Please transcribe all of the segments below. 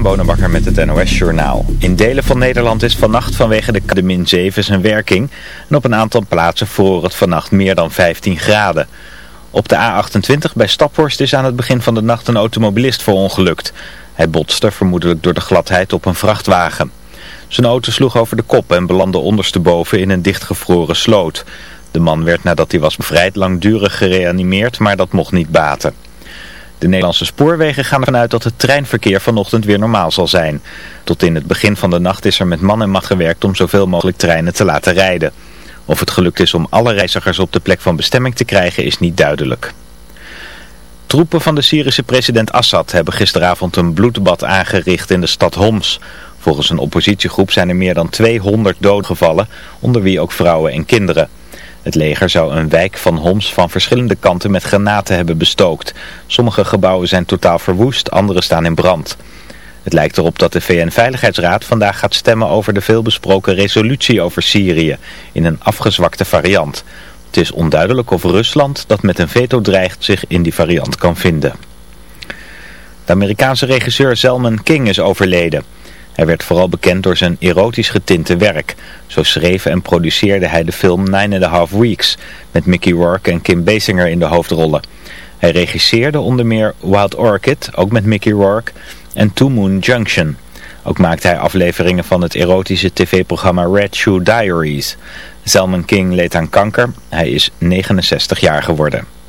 Christian Bonenbakker met het NOS Journaal. In delen van Nederland is vannacht vanwege de, min 7 zijn werking. En op een aantal plaatsen voor het vannacht meer dan 15 graden. Op de A28 bij Staphorst is aan het begin van de nacht een automobilist verongelukt. Hij botste vermoedelijk door de gladheid op een vrachtwagen. Zijn auto sloeg over de kop en belandde ondersteboven in een dichtgevroren sloot. De man werd nadat hij was bevrijd langdurig gereanimeerd, maar dat mocht niet baten. De Nederlandse spoorwegen gaan ervan uit dat het treinverkeer vanochtend weer normaal zal zijn. Tot in het begin van de nacht is er met man en macht gewerkt om zoveel mogelijk treinen te laten rijden. Of het gelukt is om alle reizigers op de plek van bestemming te krijgen is niet duidelijk. Troepen van de Syrische president Assad hebben gisteravond een bloedbad aangericht in de stad Homs. Volgens een oppositiegroep zijn er meer dan 200 doden gevallen, onder wie ook vrouwen en kinderen. Het leger zou een wijk van Homs van verschillende kanten met granaten hebben bestookt. Sommige gebouwen zijn totaal verwoest, andere staan in brand. Het lijkt erop dat de VN-veiligheidsraad vandaag gaat stemmen over de veelbesproken resolutie over Syrië in een afgezwakte variant. Het is onduidelijk of Rusland, dat met een veto dreigt, zich in die variant kan vinden. De Amerikaanse regisseur Zelman King is overleden. Hij werd vooral bekend door zijn erotisch getinte werk. Zo schreef en produceerde hij de film Nine and a Half Weeks met Mickey Rourke en Kim Basinger in de hoofdrollen. Hij regisseerde onder meer Wild Orchid, ook met Mickey Rourke, en Two Moon Junction. Ook maakte hij afleveringen van het erotische tv-programma Red Shoe Diaries. Zelman King leed aan kanker. Hij is 69 jaar geworden.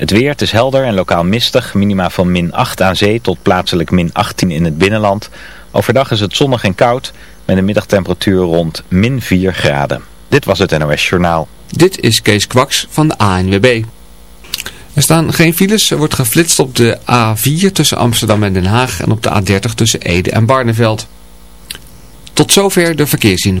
Het weer, het is helder en lokaal mistig. Minima van min 8 aan zee tot plaatselijk min 18 in het binnenland. Overdag is het zonnig en koud met een middagtemperatuur rond min 4 graden. Dit was het NOS Journaal. Dit is Kees Kwaks van de ANWB. Er staan geen files. Er wordt geflitst op de A4 tussen Amsterdam en Den Haag en op de A30 tussen Ede en Barneveld. Tot zover de verkeerszien.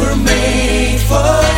were made for.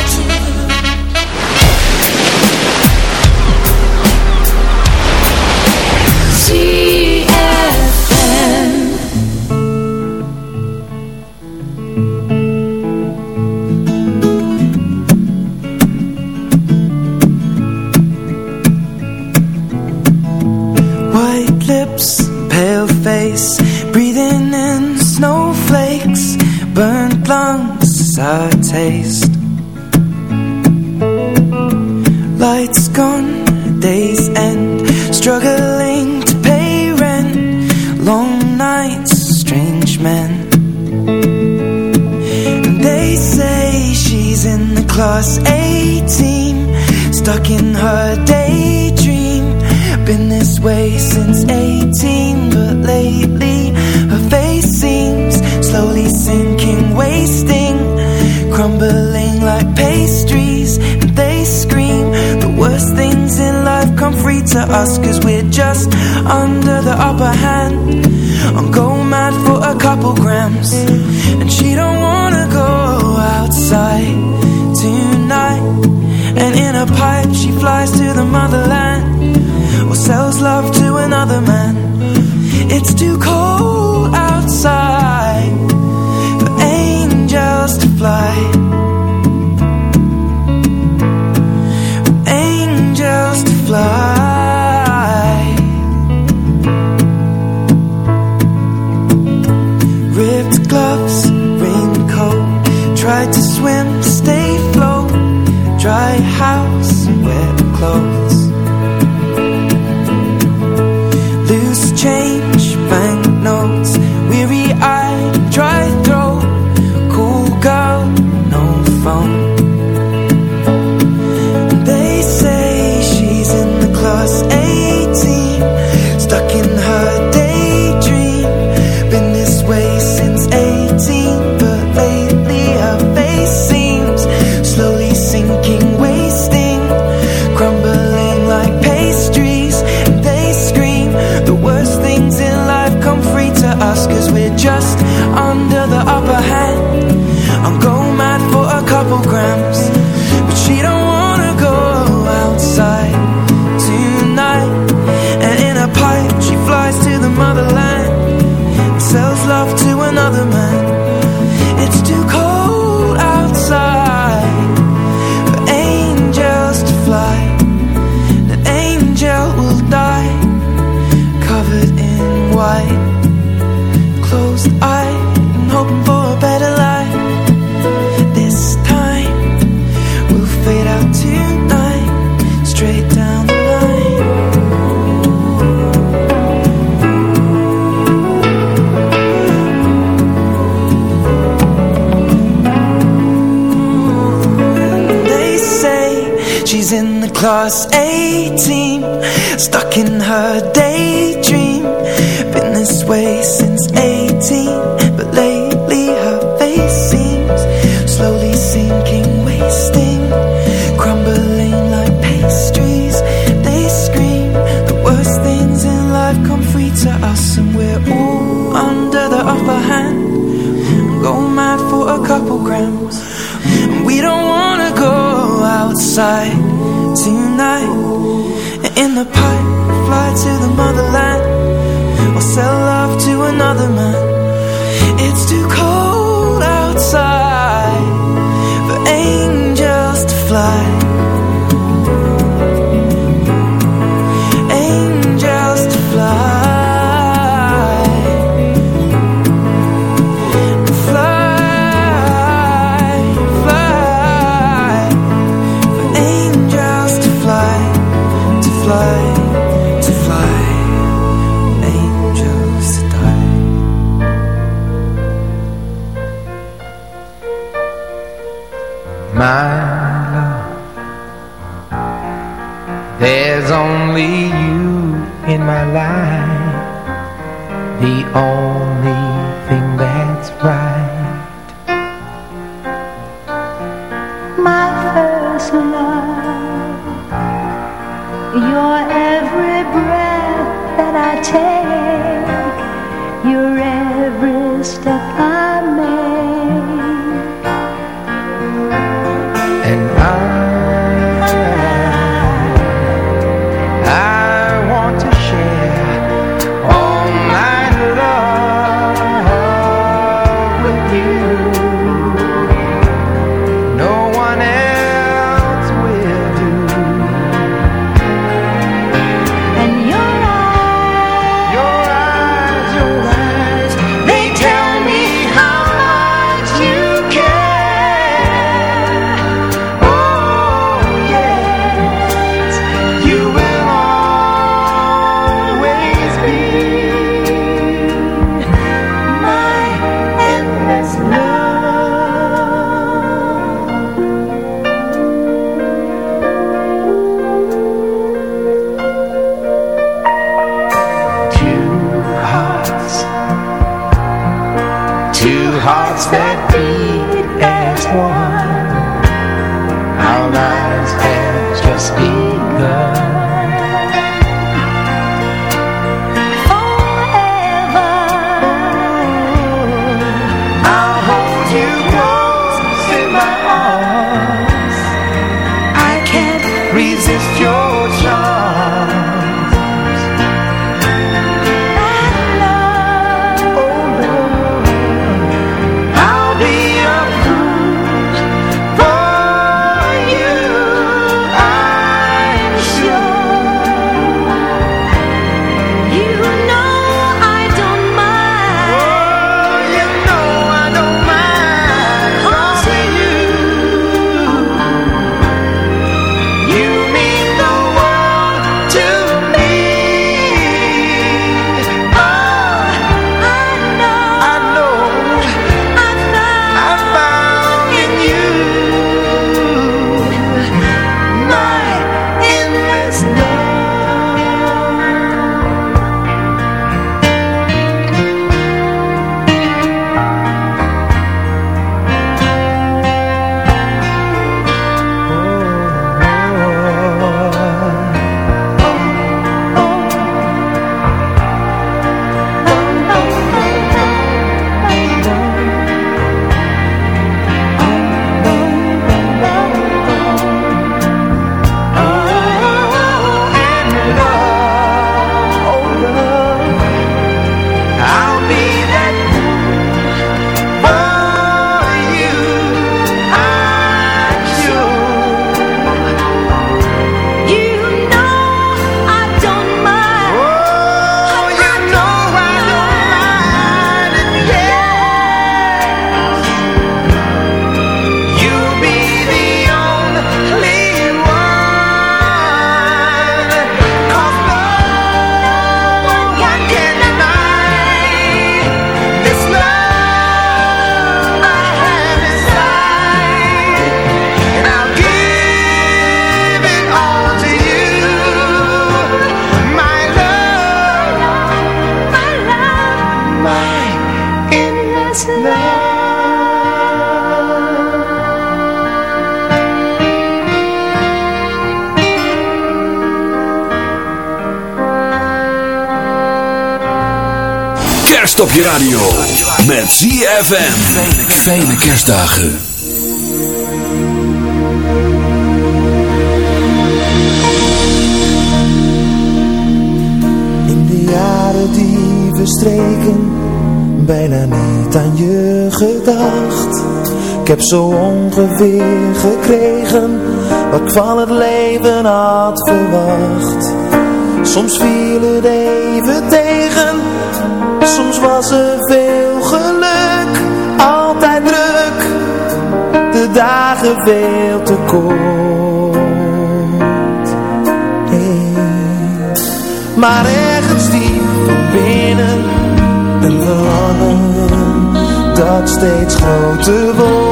programs. We don't wanna go outside tonight. In the pipe, fly to the motherland, or sell love to another man. It's too cold outside for angels to fly. my life. The only thing that's right. My first love. Your every breath that I take. Op je radio. Met ZFM. Fijne kerstdagen. In de jaren die verstreken, bijna niet aan je gedacht. Ik heb zo ongeveer gekregen, wat ik van het leven had verwacht. Soms viel het even tegen, veel geluk. Altijd druk, de dagen veel te kort. Maar ergens diep van binnen een verlangen dat steeds groter wordt.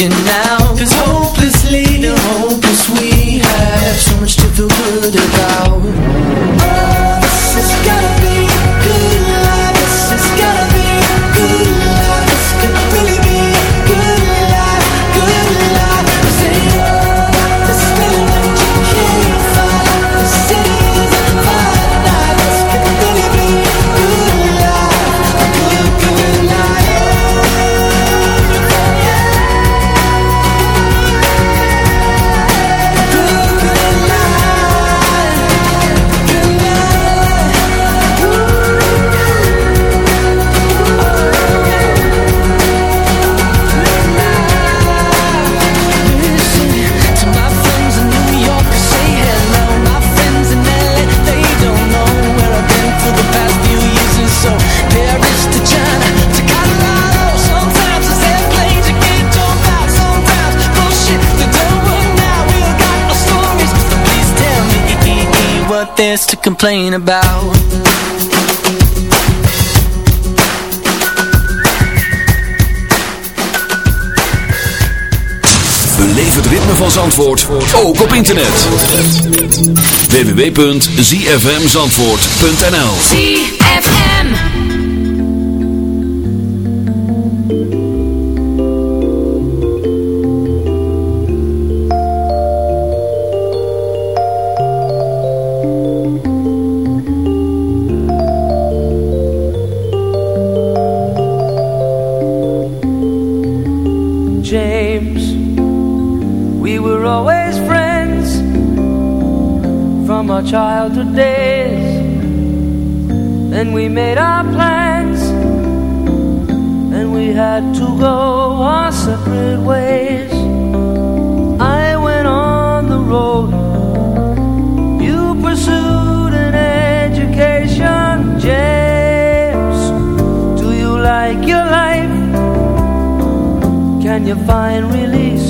you now complain about. Het ritme van Zandvoort, ook op internet. www.zfmzandvoort.nl ZFM We were always friends from our childhood days. Then we made our plans and we had to go our separate ways. I went on the road, you pursued an education, James. Do you like your life? Can you find release?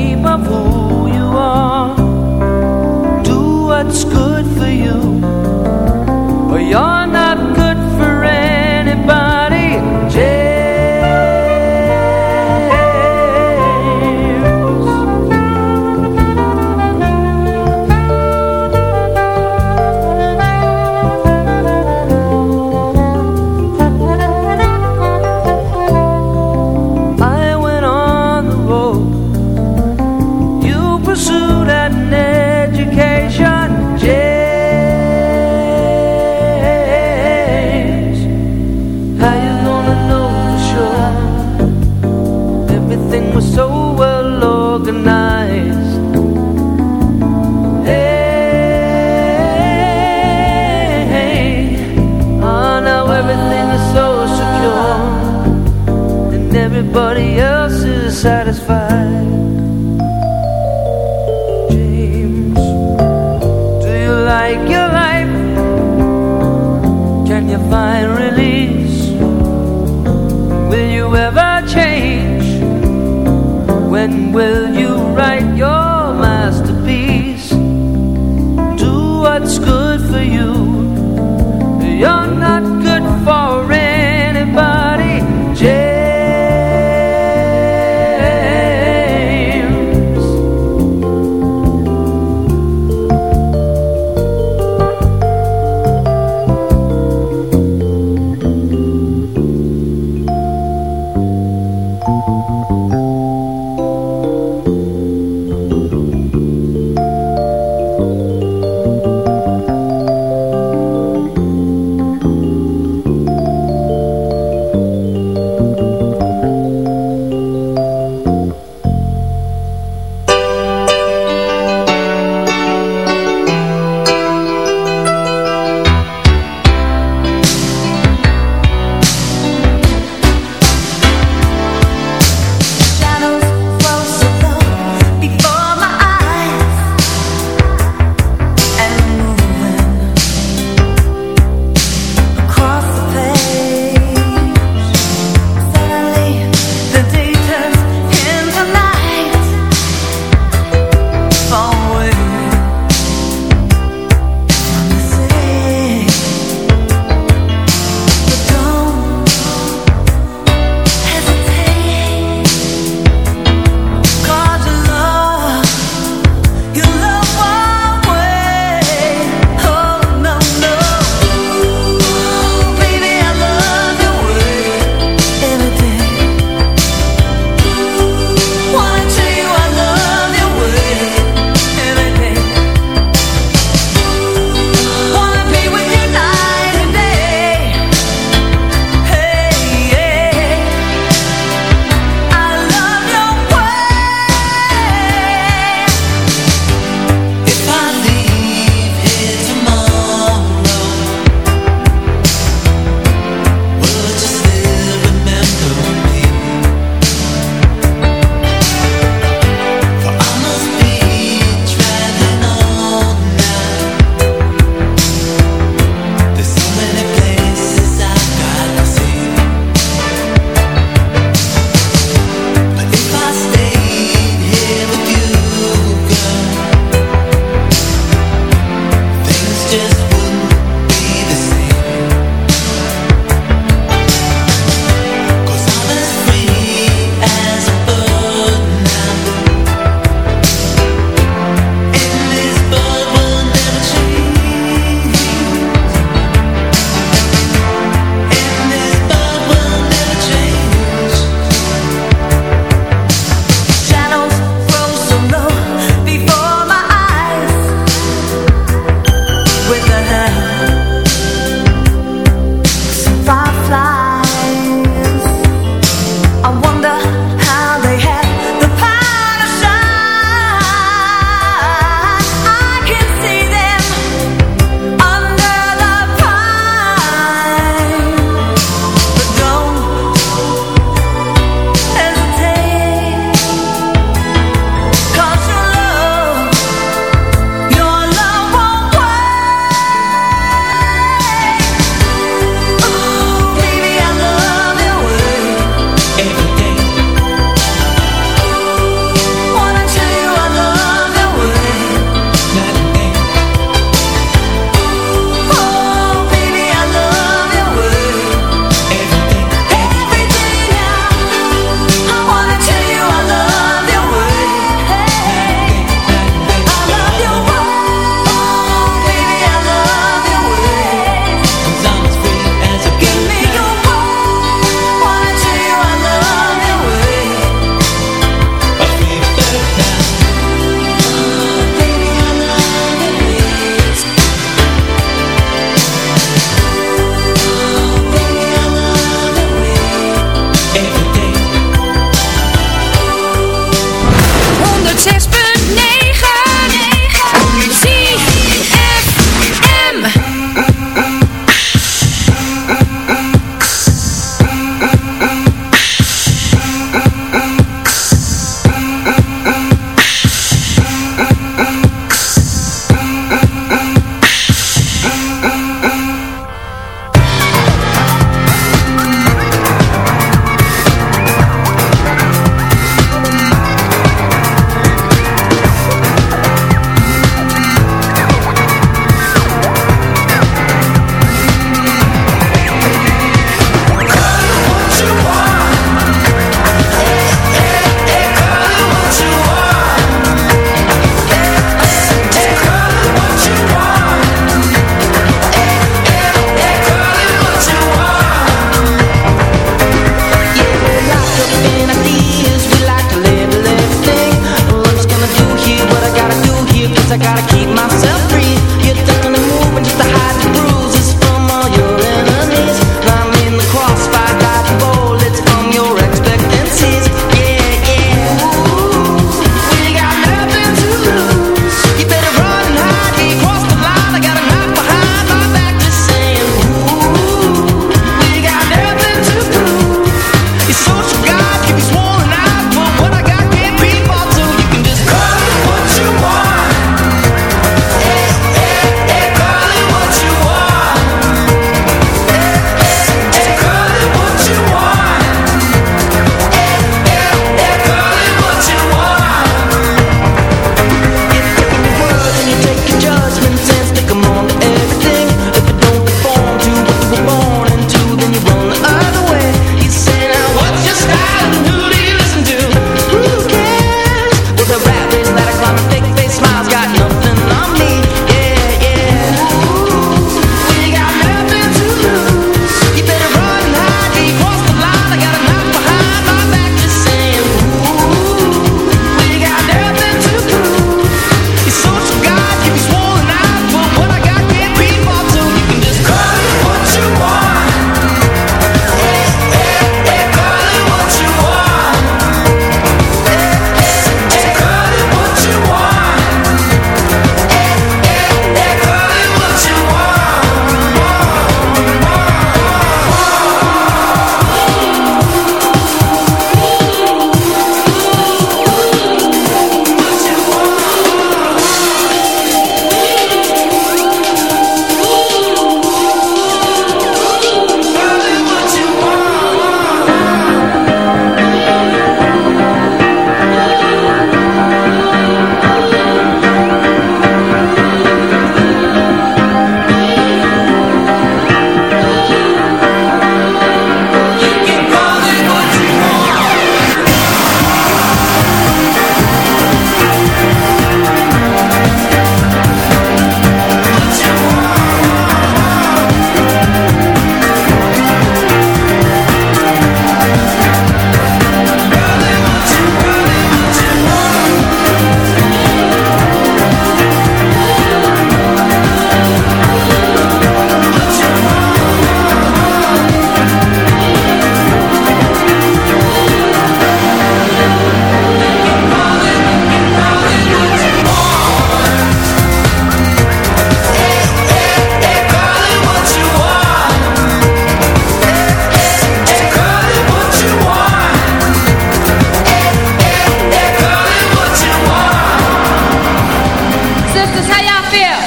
sisters, how y'all feel?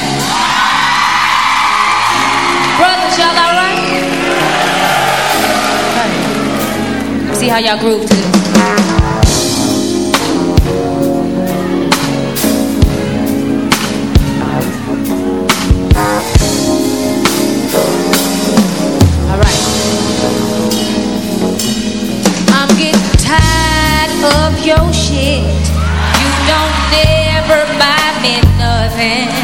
Brothers, y'all all right? Okay. See how y'all groove to this. All right. I'm getting tired of your shit. You don't need mujer.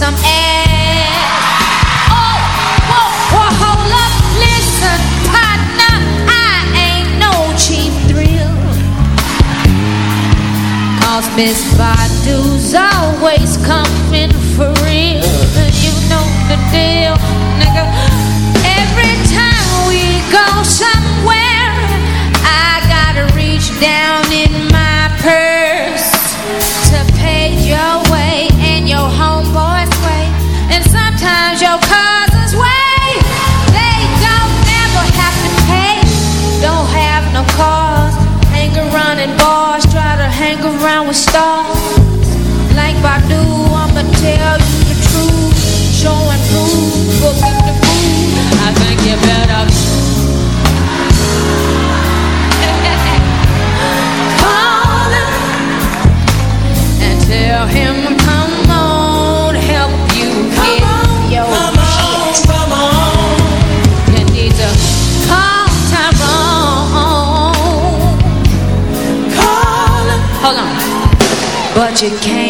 some ass. Oh, whoa, whoa, hold up, listen, partner, I ain't no cheap thrill. Cause Miss Badu's always But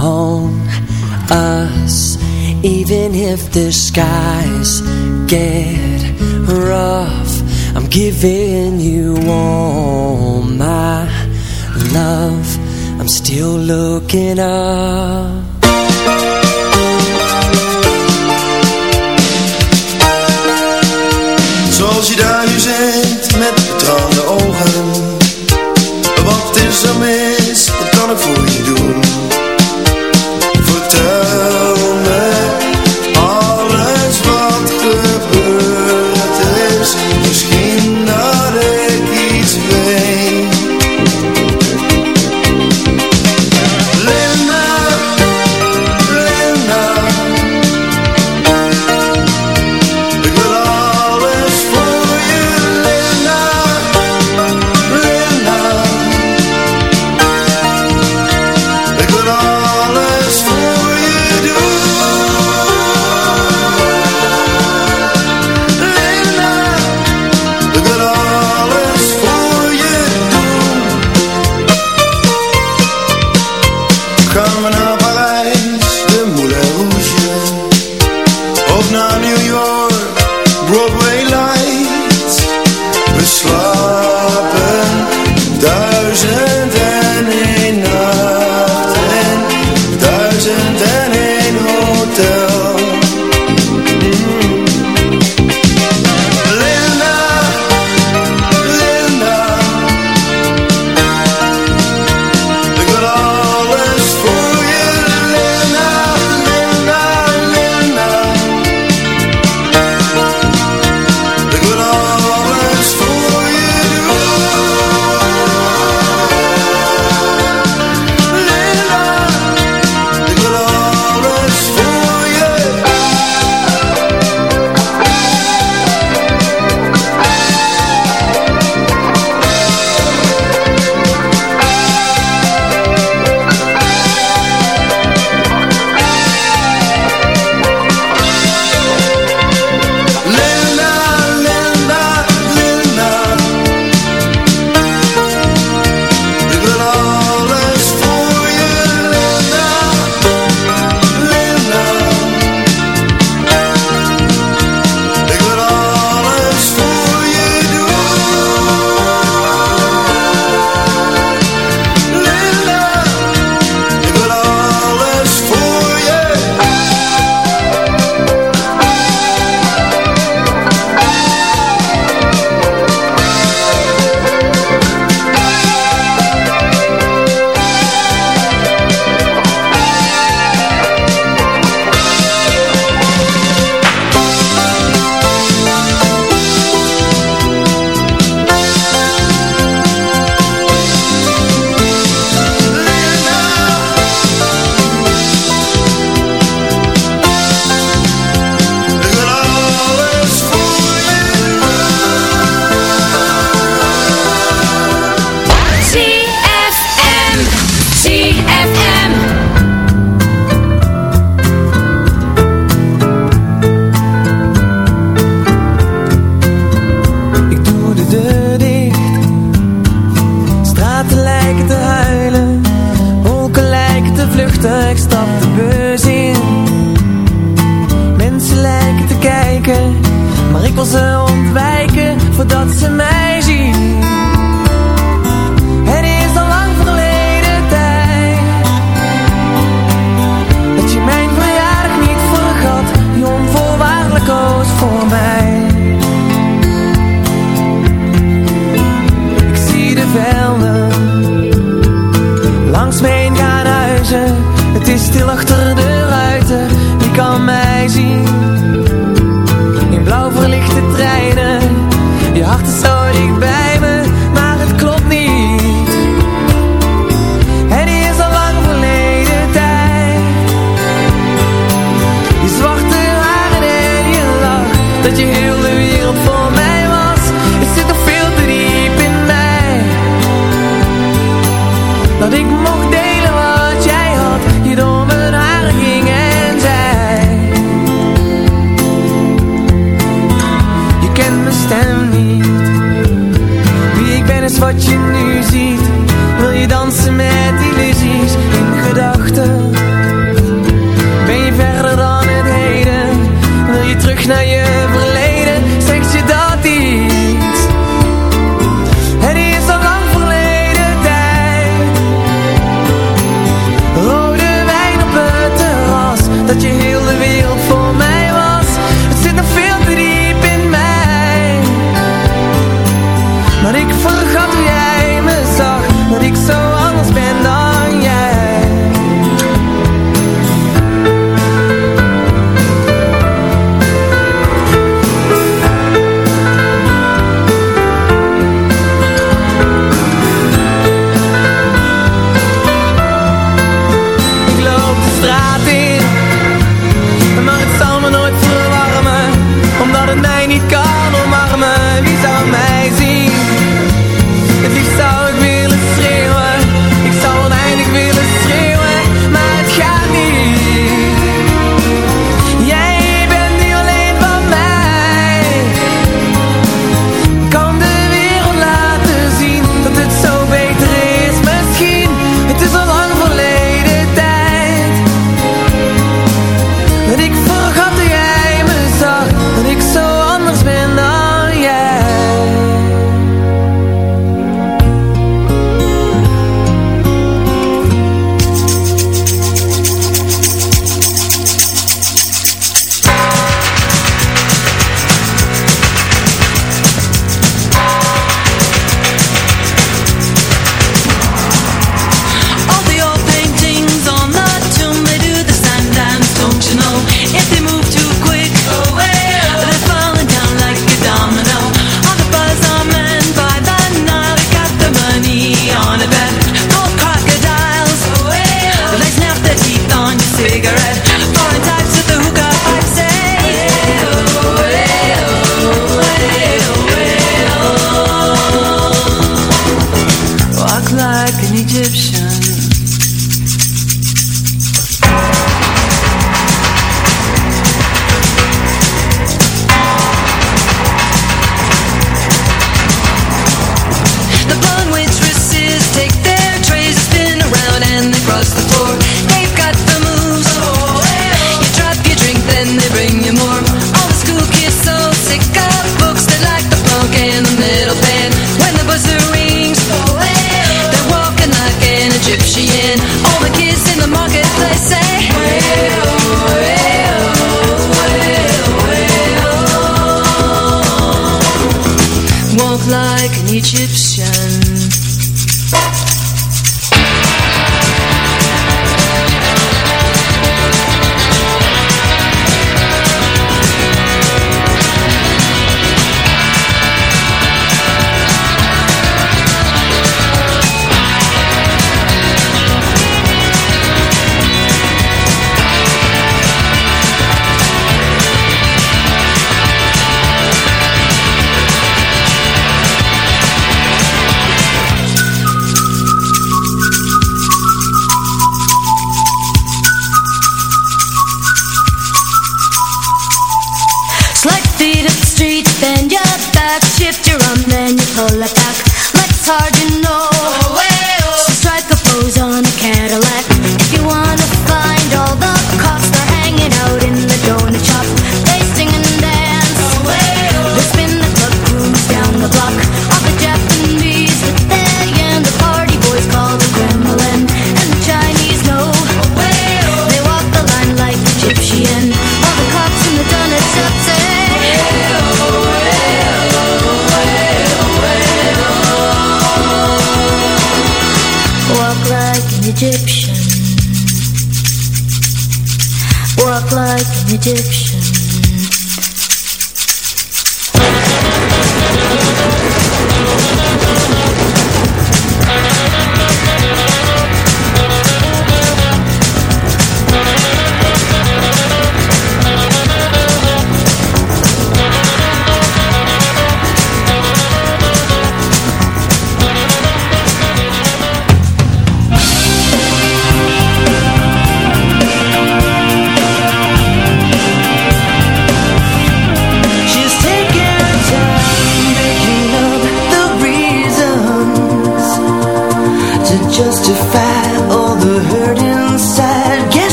On us, even if the skies get rough. I'm giving you all my love. I'm still looking up. Zoals je daar nu zit met betraande ogen Wat is er mis, ontwijken voordat ze mij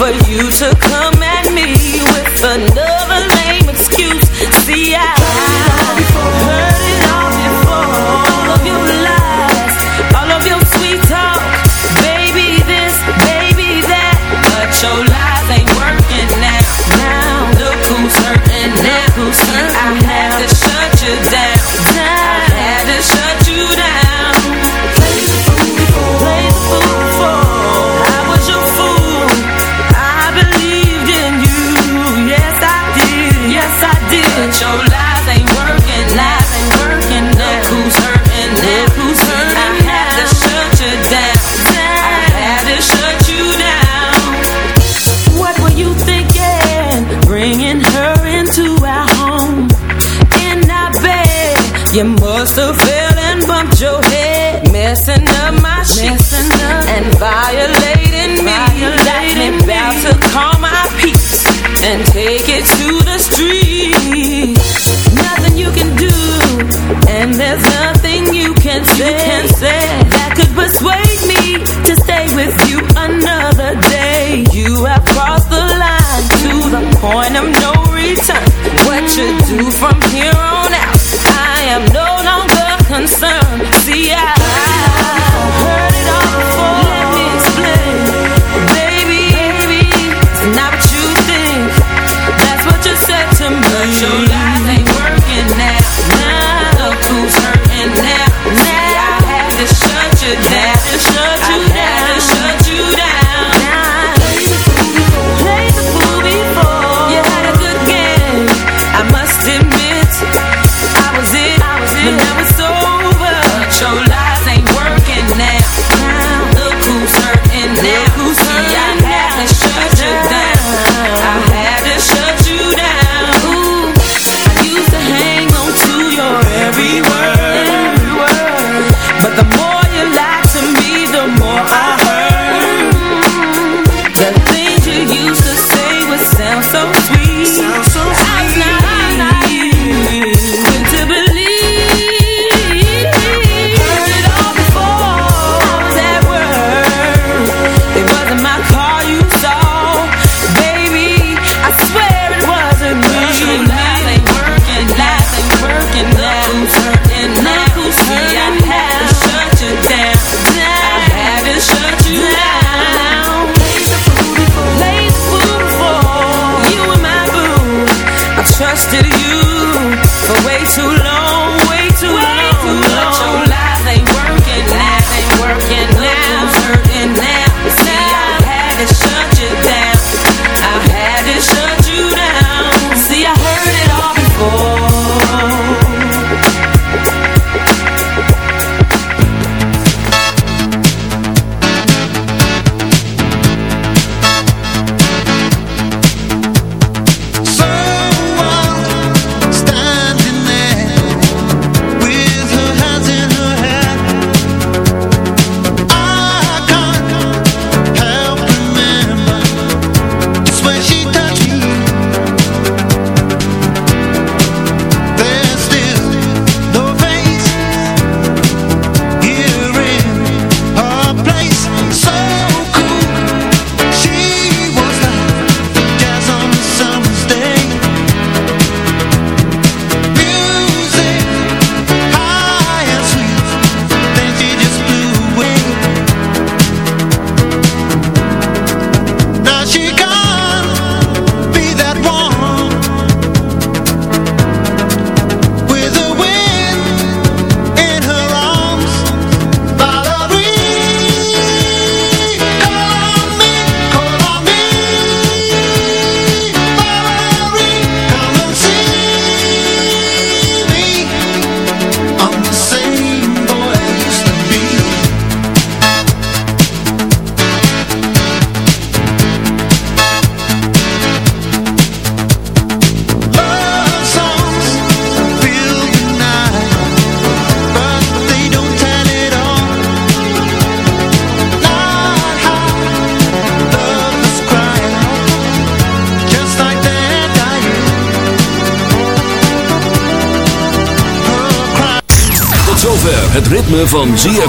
for you to come at me with another lame excuse. See, I heard it all before. All of your lies, all of your sweet talk, baby this, baby that, but your lies ain't working now. Now look who's hurting now. Look who's hurting I had to shut you down. point of no return. What you do from here on out, I am no longer concerned. See, I